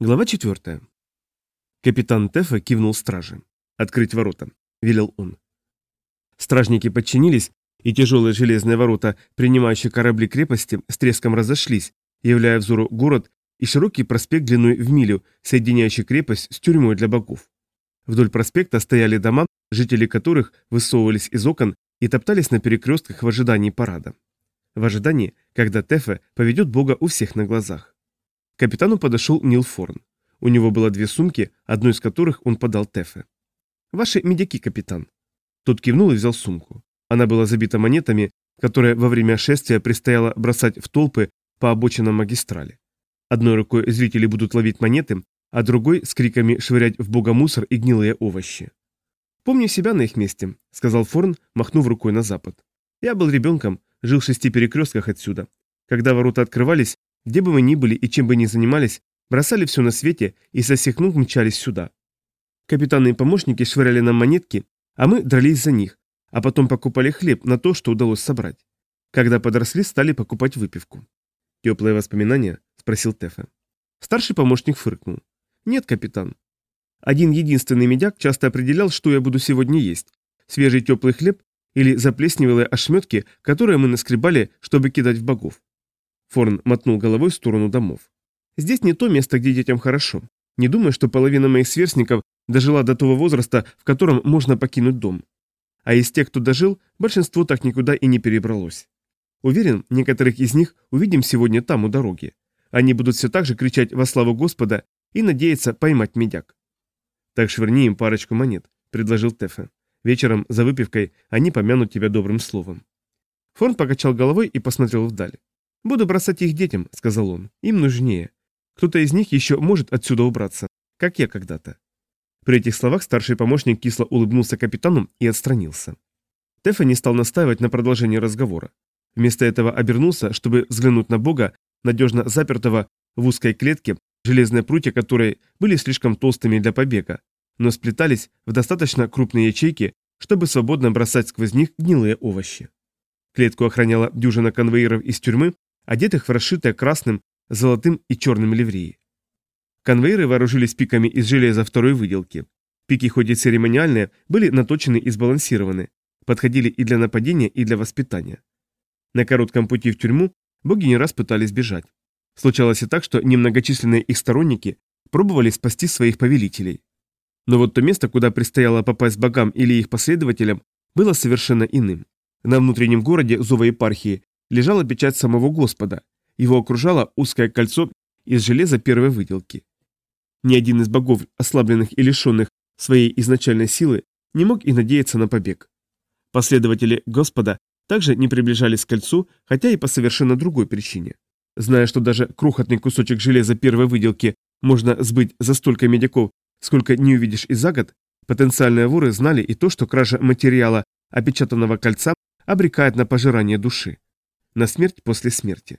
Глава 4. Капитан Тефа кивнул страже. «Открыть ворота», — велел он. Стражники подчинились, и тяжелые железные ворота, принимающие корабли крепости, с треском разошлись, являя взору город и широкий проспект длиной в милю, соединяющий крепость с тюрьмой для богов. Вдоль проспекта стояли дома, жители которых высовывались из окон и топтались на перекрестках в ожидании парада. В ожидании, когда Тефе поведет бога у всех на глазах. Капитану подошел Нил Форн. У него было две сумки, одну из которых он подал Тефе. «Ваши медяки, капитан». Тот кивнул и взял сумку. Она была забита монетами, которые во время шествия предстояло бросать в толпы по обочинам магистрали. Одной рукой зрители будут ловить монеты, а другой с криками швырять в бога мусор и гнилые овощи. «Помню себя на их месте», — сказал Форн, махнув рукой на запад. «Я был ребенком, жил в шести перекрестках отсюда. Когда ворота открывались, где бы мы ни были и чем бы ни занимались, бросали все на свете и сосекнув мчались сюда. Капитаны и помощники швыряли нам монетки, а мы дрались за них, а потом покупали хлеб на то, что удалось собрать. Когда подросли, стали покупать выпивку. «Теплые воспоминания?» – спросил Тефе. Старший помощник фыркнул. «Нет, капитан. Один единственный медяк часто определял, что я буду сегодня есть. Свежий теплый хлеб или заплесневелые ошметки, которые мы наскребали, чтобы кидать в богов. Форн мотнул головой в сторону домов. «Здесь не то место, где детям хорошо. Не думаю, что половина моих сверстников дожила до того возраста, в котором можно покинуть дом. А из тех, кто дожил, большинство так никуда и не перебралось. Уверен, некоторых из них увидим сегодня там, у дороги. Они будут все так же кричать во славу Господа и надеяться поймать медяк». «Так швырни им парочку монет», — предложил Тефе. «Вечером за выпивкой они помянут тебя добрым словом». Форн покачал головой и посмотрел вдаль. «Буду бросать их детям», — сказал он. «Им нужнее. Кто-то из них еще может отсюда убраться, как я когда-то». При этих словах старший помощник кисло улыбнулся капитану и отстранился. Тефа не стал настаивать на продолжении разговора. Вместо этого обернулся, чтобы взглянуть на Бога, надежно запертого в узкой клетке, железные прутья которой были слишком толстыми для побега, но сплетались в достаточно крупные ячейки, чтобы свободно бросать сквозь них гнилые овощи. Клетку охраняла дюжина конвоиров из тюрьмы, одетых в расшитое красным, золотым и черным ливреи. Конвейеры вооружились пиками из железа второй выделки. Пики, хоть и церемониальные, были наточены и сбалансированы, подходили и для нападения, и для воспитания. На коротком пути в тюрьму боги не раз пытались бежать. Случалось и так, что немногочисленные их сторонники пробовали спасти своих повелителей. Но вот то место, куда предстояло попасть богам или их последователям, было совершенно иным. На внутреннем городе Зова епархии лежала печать самого Господа. Его окружало узкое кольцо из железа первой выделки. Ни один из богов, ослабленных и лишенных своей изначальной силы, не мог и надеяться на побег. Последователи Господа также не приближались к кольцу, хотя и по совершенно другой причине. Зная, что даже крохотный кусочек железа первой выделки можно сбыть за столько медиков, сколько не увидишь и за год, потенциальные воры знали и то, что кража материала опечатанного кольца обрекает на пожирание души на смерть после смерти.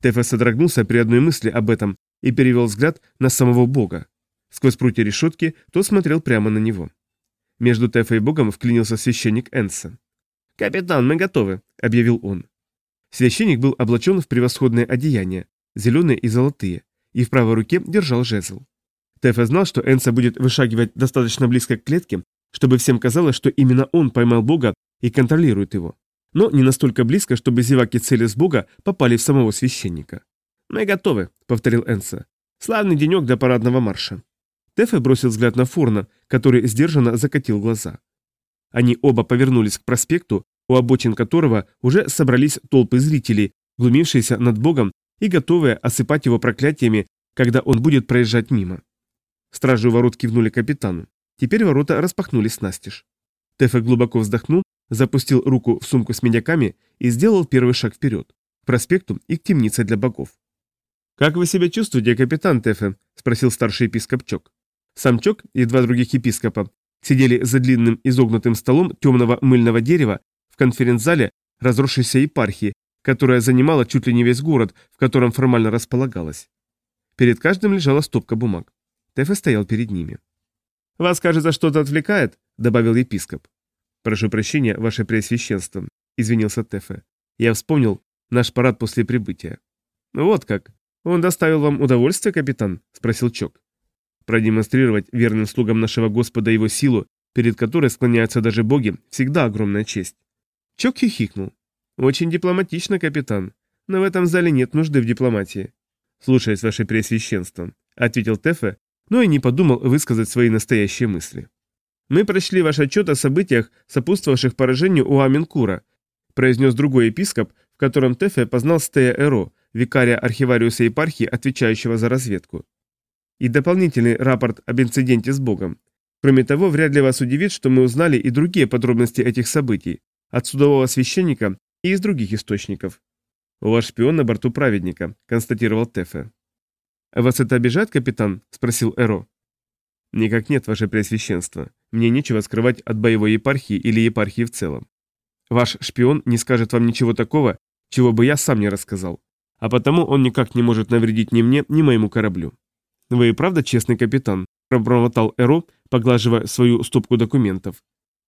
Тефа содрогнулся при одной мысли об этом и перевел взгляд на самого Бога. Сквозь прутья решетки тот смотрел прямо на него. Между Тефа и Богом вклинился священник Энса. «Капитан, мы готовы», — объявил он. Священник был облачен в превосходное одеяние, зеленые и золотые, и в правой руке держал жезл. Тефа знал, что Энса будет вышагивать достаточно близко к клетке, чтобы всем казалось, что именно он поймал Бога и контролирует его но не настолько близко, чтобы зеваки целей с Бога попали в самого священника. «Мы готовы», — повторил Энса. «Славный денек для парадного марша». Тефе бросил взгляд на Форна, который сдержанно закатил глаза. Они оба повернулись к проспекту, у обочин которого уже собрались толпы зрителей, глумившиеся над Богом и готовые осыпать его проклятиями, когда он будет проезжать мимо. Стражи ворот кивнули капитану. Теперь ворота распахнулись настежь. Тефе глубоко вздохнул запустил руку в сумку с медиками и сделал первый шаг вперед, к проспекту и к темнице для богов. «Как вы себя чувствуете, капитан Тефе?» – спросил старший епископ Чок. Сам Чок и два других епископа сидели за длинным изогнутым столом темного мыльного дерева в конференц-зале разросшейся епархии, которая занимала чуть ли не весь город, в котором формально располагалась. Перед каждым лежала стопка бумаг. Тефе стоял перед ними. «Вас, кажется, что-то отвлекает?» – добавил епископ. «Прошу прощения, ваше преосвященство», — извинился Тефе. «Я вспомнил наш парад после прибытия». «Вот как. Он доставил вам удовольствие, капитан?» — спросил Чок. «Продемонстрировать верным слугам нашего Господа его силу, перед которой склоняются даже боги, всегда огромная честь». Чок хихикнул. «Очень дипломатично, капитан. Но в этом зале нет нужды в дипломатии». «Слушаюсь, ваше преосвященство», — ответил Тефе, но и не подумал высказать свои настоящие мысли. Мы прочли ваш отчет о событиях, сопутствовавших поражению у Аминкура, произнес другой епископ, в котором Тефе познал Стея Эро, викария архивариуса епархии, отвечающего за разведку. И дополнительный рапорт об инциденте с Богом. Кроме того, вряд ли вас удивит, что мы узнали и другие подробности этих событий, от судового священника и из других источников. «У вас шпион на борту праведника», — констатировал Тефе. «Вас это обижает, капитан?» — спросил Эро. Никак нет, ваше Преосвященство. Мне нечего скрывать от боевой епархии или епархии в целом. Ваш шпион не скажет вам ничего такого, чего бы я сам не рассказал. А потому он никак не может навредить ни мне, ни моему кораблю. Вы и правда честный капитан, пробормотал Эро, поглаживая свою стопку документов.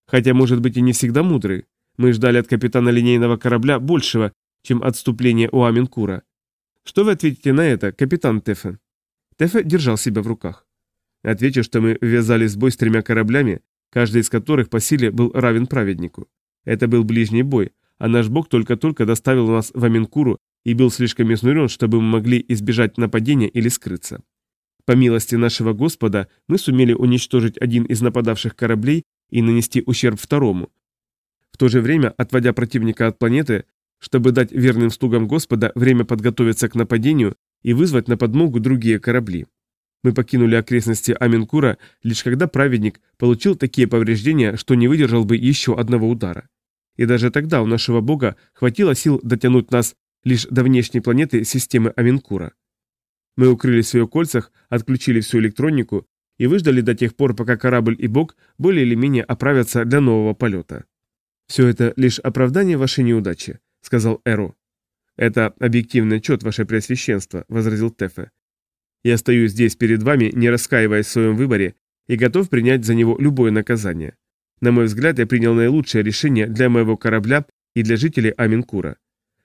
Хотя, может быть, и не всегда мудрый. Мы ждали от капитана линейного корабля большего, чем отступление у Аминкура. Что вы ответите на это, капитан Тефе? Тефе держал себя в руках. Отвечу, что мы ввязались в бой с тремя кораблями, каждый из которых по силе был равен праведнику. Это был ближний бой, а наш бог только-только доставил нас в Аминкуру и был слишком изнурен, чтобы мы могли избежать нападения или скрыться. По милости нашего Господа мы сумели уничтожить один из нападавших кораблей и нанести ущерб второму, в то же время отводя противника от планеты, чтобы дать верным слугам Господа время подготовиться к нападению и вызвать на подмогу другие корабли. Мы покинули окрестности Аминкура лишь когда праведник получил такие повреждения, что не выдержал бы еще одного удара. И даже тогда у нашего бога хватило сил дотянуть нас лишь до внешней планеты системы Аминкура. Мы укрылись в ее кольцах, отключили всю электронику и выждали до тех пор, пока корабль и бог более или менее оправятся для нового полета. «Все это лишь оправдание вашей неудачи», — сказал Эро. «Это объективный отчет, ваше преосвященство», — возразил Тефе. Я стою здесь перед вами, не раскаиваясь в своем выборе, и готов принять за него любое наказание. На мой взгляд, я принял наилучшее решение для моего корабля и для жителей Аминкура.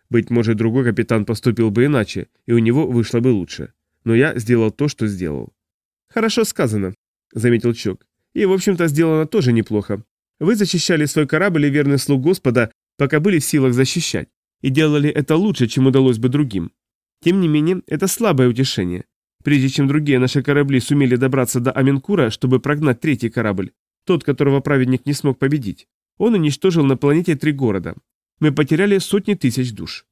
Быть может, другой капитан поступил бы иначе, и у него вышло бы лучше. Но я сделал то, что сделал». «Хорошо сказано», — заметил Чок. «И, в общем-то, сделано тоже неплохо. Вы защищали свой корабль и верный слуг Господа, пока были в силах защищать, и делали это лучше, чем удалось бы другим. Тем не менее, это слабое утешение. Прежде чем другие наши корабли сумели добраться до Аминкура, чтобы прогнать третий корабль, тот, которого праведник не смог победить, он уничтожил на планете три города. Мы потеряли сотни тысяч душ.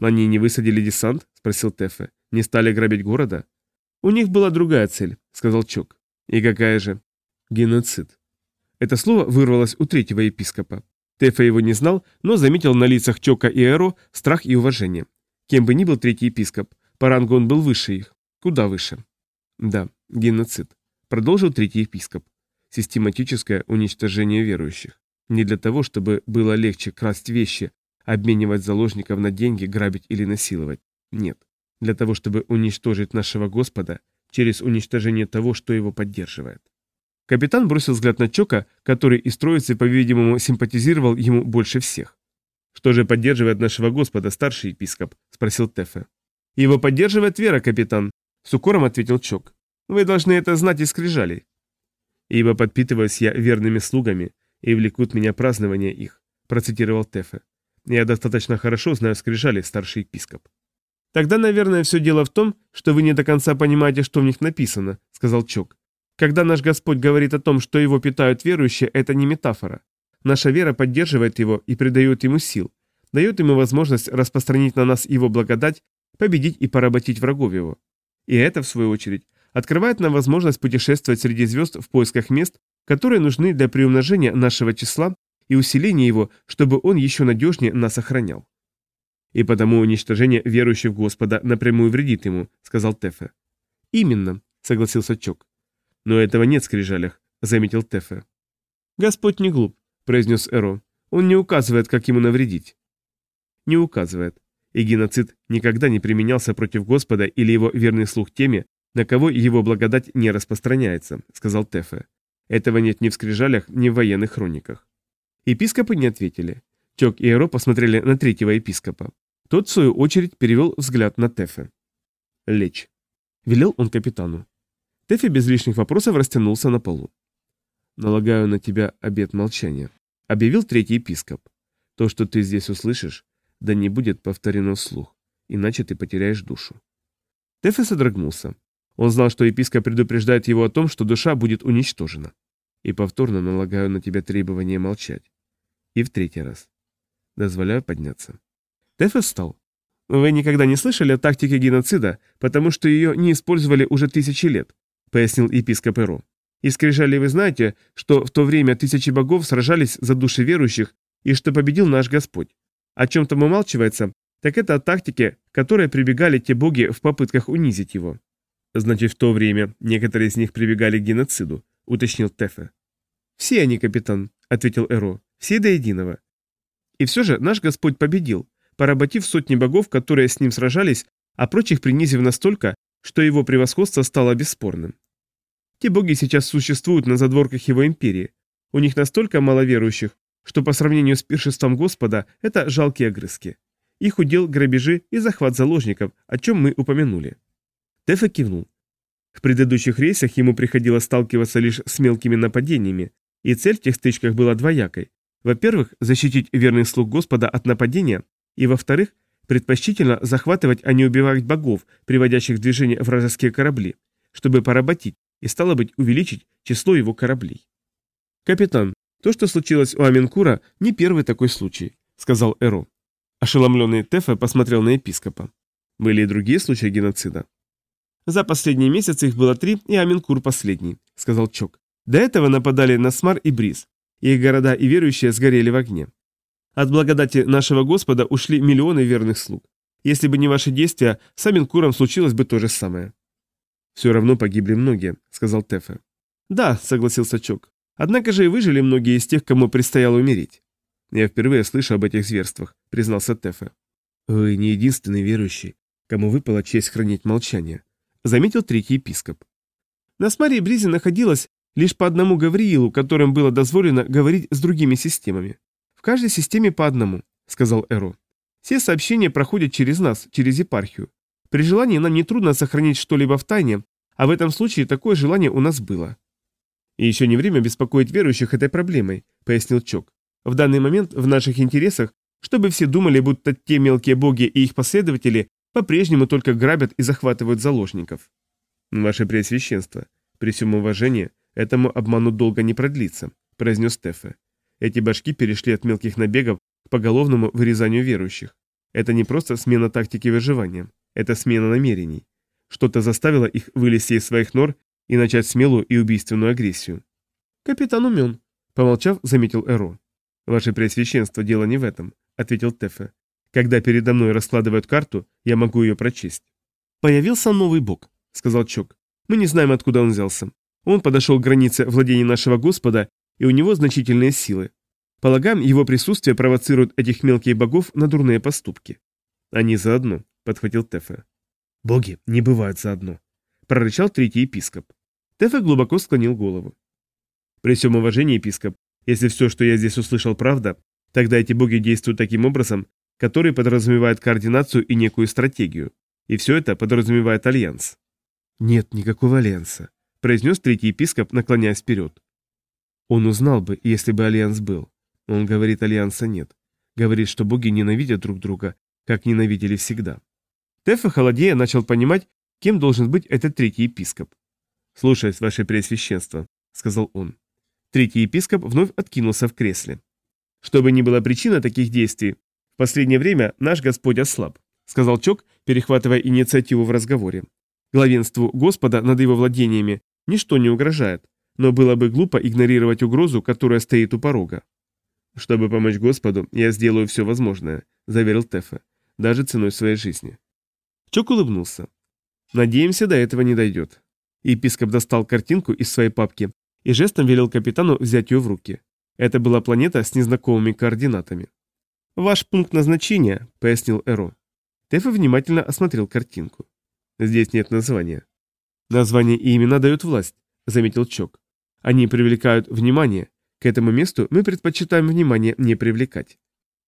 «Они не высадили десант?» – спросил Тефе. «Не стали грабить города?» «У них была другая цель», – сказал Чок. «И какая же?» «Геноцид». Это слово вырвалось у третьего епископа. Тефе его не знал, но заметил на лицах Чока и Эро страх и уважение. Кем бы ни был третий епископ, по рангу он был выше их. Куда выше. Да, геноцид. Продолжил третий епископ. Систематическое уничтожение верующих. Не для того, чтобы было легче красть вещи, обменивать заложников на деньги, грабить или насиловать. Нет. Для того, чтобы уничтожить нашего Господа через уничтожение того, что его поддерживает. Капитан бросил взгляд на Чока, который из троицы, по-видимому, симпатизировал ему больше всех. «Что же поддерживает нашего Господа, старший епископ?» – спросил Тефе. «Его поддерживает вера, капитан», с укором ответил Чок. Вы должны это знать из скрижалей. Ибо подпитываюсь я верными слугами, и влекут меня празднования их, процитировал Тефе. Я достаточно хорошо знаю скрижали, старший епископ. Тогда, наверное, все дело в том, что вы не до конца понимаете, что в них написано, сказал Чок. Когда наш Господь говорит о том, что его питают верующие, это не метафора. Наша вера поддерживает его и придает ему сил, дает ему возможность распространить на нас его благодать, победить и поработить врагов его. И это, в свою очередь, открывает нам возможность путешествовать среди звезд в поисках мест, которые нужны для приумножения нашего числа и усиления его, чтобы он еще надежнее нас охранял. «И потому уничтожение верующих в Господа напрямую вредит ему», — сказал Тефе. «Именно», — согласился Чок. «Но этого нет в скрижалях», — заметил Тефе. «Господь не глуп», — произнес Эро. «Он не указывает, как ему навредить». «Не указывает и геноцид никогда не применялся против Господа или его верный слух Теми, на кого его благодать не распространяется», — сказал Тефе. «Этого нет ни в скрижалях, ни в военных хрониках». Епископы не ответили. Тек и Эро посмотрели на третьего епископа. Тот, в свою очередь, перевел взгляд на Тефе. «Лечь», — велел он капитану. Тефе без лишних вопросов растянулся на полу. «Налагаю на тебя обет молчания», — объявил третий епископ. «То, что ты здесь услышишь, да не будет повторено вслух, иначе ты потеряешь душу. Тефе содрогнулся. Он знал, что епископ предупреждает его о том, что душа будет уничтожена. И повторно налагаю на тебя требование молчать. И в третий раз. Дозволяю подняться. Тефе встал. Вы никогда не слышали о тактике геноцида, потому что ее не использовали уже тысячи лет, пояснил епископ Эро. Из вы знаете, что в то время тысячи богов сражались за души верующих и что победил наш Господь о чем-то умалчивается, так это о тактике, которой прибегали те боги в попытках унизить его. Значит, в то время некоторые из них прибегали к геноциду, уточнил Тефе. Все они, капитан, ответил Эро, все до единого. И все же наш Господь победил, поработив сотни богов, которые с ним сражались, а прочих принизив настолько, что его превосходство стало бесспорным. Те боги сейчас существуют на задворках его империи. У них настолько мало верующих, что по сравнению с пиршеством Господа это жалкие огрызки. Их удел грабежи и захват заложников, о чем мы упомянули. Тефа кивнул. В предыдущих рейсах ему приходилось сталкиваться лишь с мелкими нападениями, и цель в тех стычках была двоякой. Во-первых, защитить верных слуг Господа от нападения, и во-вторых, предпочтительно захватывать, а не убивать богов, приводящих в движение вражеские корабли, чтобы поработить и, стало быть, увеличить число его кораблей. «Капитан, «То, что случилось у Аминкура, не первый такой случай», — сказал Эро. Ошеломленный Тефе посмотрел на епископа. Были и другие случаи геноцида. «За последние месяцы их было три, и Аминкур последний», — сказал Чок. «До этого нападали на Смар и Бриз. Их города и верующие сгорели в огне. От благодати нашего Господа ушли миллионы верных слуг. Если бы не ваши действия, с Аминкуром случилось бы то же самое». «Все равно погибли многие», — сказал Тефе. «Да», — согласился Чок. Однако же и выжили многие из тех, кому предстояло умереть. Я впервые слышу об этих зверствах, признался Тефе. Вы не единственный верующий, кому выпала честь хранить молчание, заметил третий епископ. На Смарии Бризе находилось лишь по одному Гавриилу, которым было дозволено говорить с другими системами. В каждой системе по одному, сказал Эро. Все сообщения проходят через нас, через епархию. При желании нам нетрудно сохранить что-либо в тайне, а в этом случае такое желание у нас было. И еще не время беспокоить верующих этой проблемой, пояснил Чок. В данный момент в наших интересах, чтобы все думали, будто те мелкие боги и их последователи по-прежнему только грабят и захватывают заложников. Ваше Преосвященство, при всем уважении, этому обману долго не продлится, произнес Тефе. Эти башки перешли от мелких набегов к поголовному вырезанию верующих. Это не просто смена тактики выживания, это смена намерений. Что-то заставило их вылезти из своих нор и начать смелую и убийственную агрессию. «Капитан умен», — помолчав, заметил Эро. «Ваше Преосвященство, дело не в этом», — ответил Тефе. «Когда передо мной раскладывают карту, я могу ее прочесть». «Появился новый бог», — сказал Чок. «Мы не знаем, откуда он взялся. Он подошел к границе владения нашего Господа, и у него значительные силы. Полагаем, его присутствие провоцирует этих мелких богов на дурные поступки». «Они заодно», — подхватил Тефе. «Боги не бывают заодно», — прорычал третий епископ. Тефа глубоко склонил голову. При всем уважении, епископ, если все, что я здесь услышал, правда, тогда эти боги действуют таким образом, который подразумевает координацию и некую стратегию. И все это подразумевает альянс. Нет никакого альянса, произнес третий епископ, наклоняясь вперед. Он узнал бы, если бы альянс был. Он говорит, альянса нет. Говорит, что боги ненавидят друг друга, как ненавидели всегда. Тефа Холодея начал понимать, кем должен быть этот третий епископ. «Слушаюсь, ваше Преосвященство», — сказал он. Третий епископ вновь откинулся в кресле. «Что бы ни была причина таких действий, в последнее время наш Господь ослаб», — сказал Чок, перехватывая инициативу в разговоре. «Главенству Господа над его владениями ничто не угрожает, но было бы глупо игнорировать угрозу, которая стоит у порога». «Чтобы помочь Господу, я сделаю все возможное», — заверил Тефа, — «даже ценой своей жизни». Чок улыбнулся. «Надеемся, до этого не дойдет». Епископ достал картинку из своей папки и жестом велел капитану взять ее в руки. Это была планета с незнакомыми координатами. «Ваш пункт назначения», — пояснил Эро. Тэфа внимательно осмотрел картинку. «Здесь нет названия». «Названия и имена дают власть», — заметил Чок. «Они привлекают внимание. К этому месту мы предпочитаем внимание не привлекать».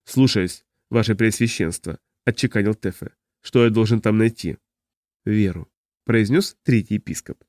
«Слушаюсь, ваше Преосвященство», — отчеканил Тэфе. «Что я должен там найти?» «Веру», — произнес третий епископ.